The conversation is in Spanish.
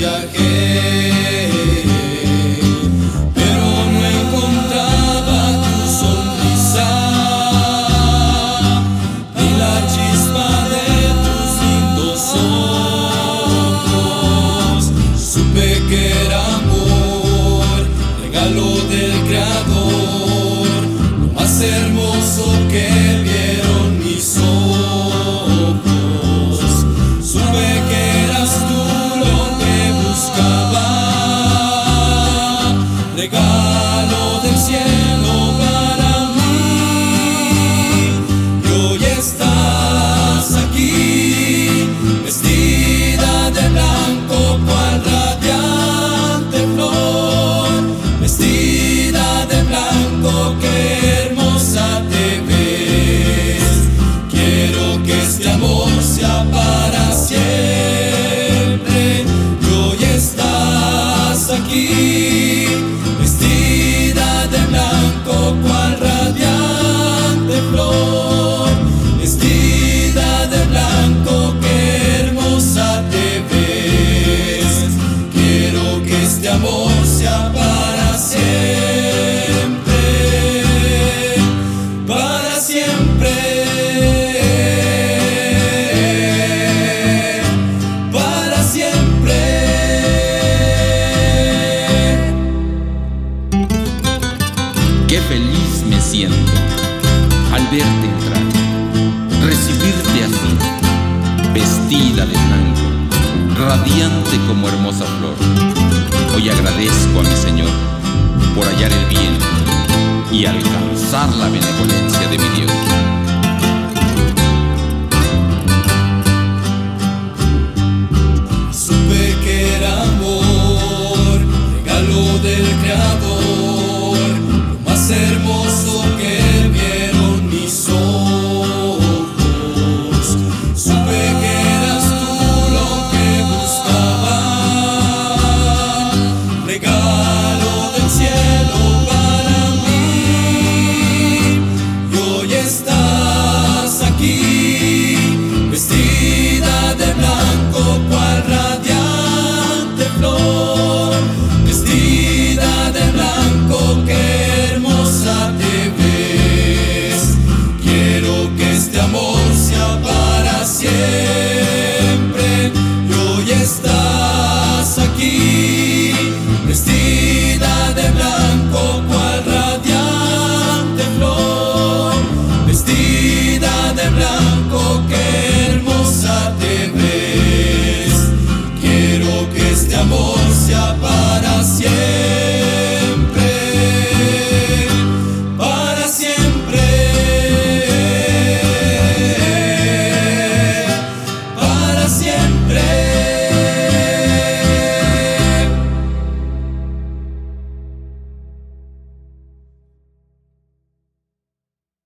Yeah. Por sia para siempre, para siempre, para siempre, qué feliz me siento al verte entrar, recibirte así, vestida de blanco, radiante como hermosa flor. Hoy agradezco a mi Señor por hallar el bien y alcanzar la benevolencia de mi Dios.